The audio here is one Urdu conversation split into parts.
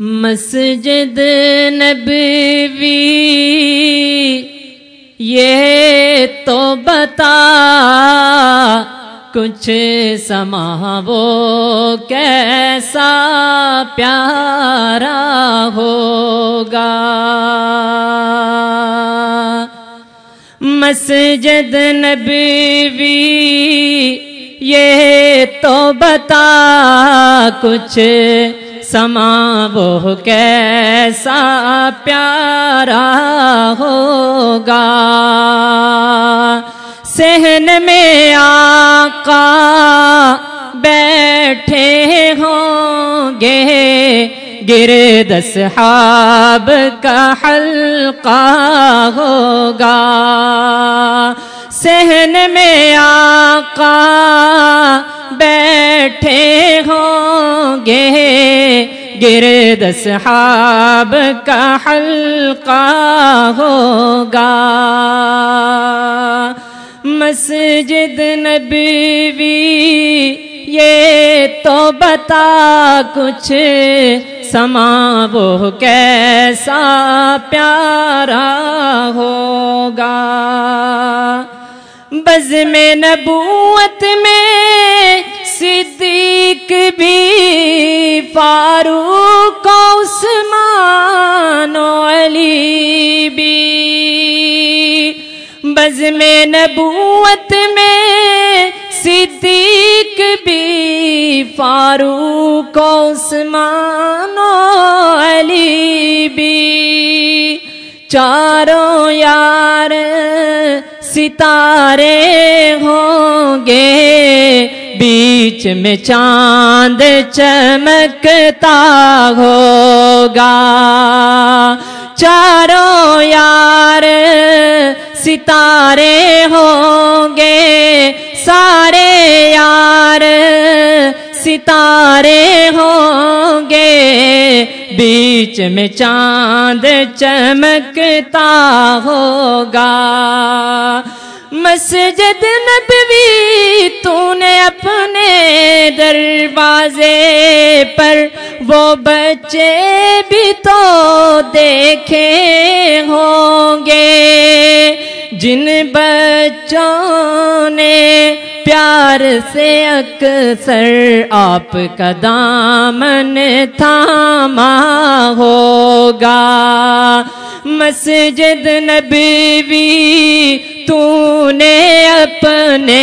مسجد نبوی، یہ تو بتا کچھ سما وہ کیسا پیارا ہوگا۔ مسجد نبوی، یہ تو بتا کچھ سما، وہ کیسا پیارا ہوگا۔ سہن میں آقا بیٹھے ہوں گے۔ گرد صحاب کا حلقہ ہوگا۔ سہن میں آقا بیٹھے ہوں گے۔ گرد صحاب کا حلقہ ہوگا۔ مسجد نبوی، یہ تو بتا کچھ۔ سما وہ کیسا پیارا ہوگا۔ بز میں نبوت میں صدیق بھی، فاروق عثمان و علی بھی۔ بز میں نبوت میں صدیق بھی، فاروق عثمان و علی بھی۔ چاروں یار ستارے ہوں گے، بیچ میں چاند چمکتا ہوگا۔ چاروں یار ستارے ہوں گے، سارے یار ستارے ہوں گے۔ بیچ میں چاند چمکتا ہوگا۔ مسجد نبوی تو نے اپنے دروازے پر۔ وہ بچے بھی تو دیکھے ہوں گے۔ جن بچوں نے پیار سے اکثر آپ کا دامن تھاما ہوگا۔ مسجد نبوی تو نے اپنے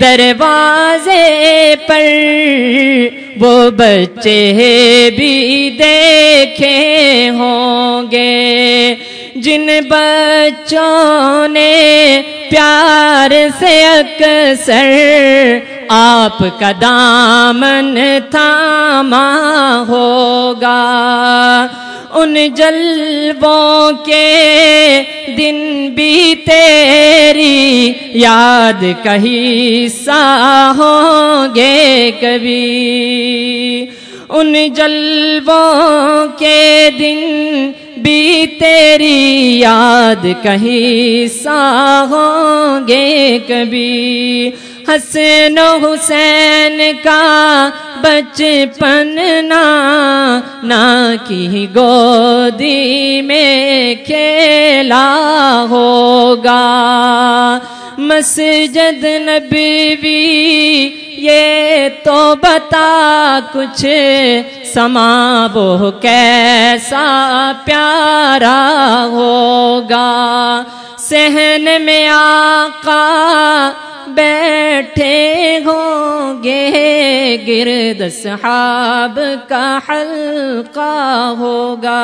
دروازے پر، وہ بچے بھی دیکھے ہوں گے۔ جن بچوں نے پیار سے اکثر آپ کا دامن تھاما ہوگا، ان جلبوں کے دن بھی تیری یاد کہیں سا ہوں گے کبھی۔ ان جلبوں کے دن بھی تیری یاد کہیں سا ہوں گے کبھی؟ حسن و حسین کا بچپن نا کی گودی میں کھیلا ہوگا؟ مسجد نبوی یہ تو بتا کچھ سما وہ کیسا پیارا ہوگا سہن میں آقا بیٹھے ہوں گے گرد صحاب کا حلقہ ہوگا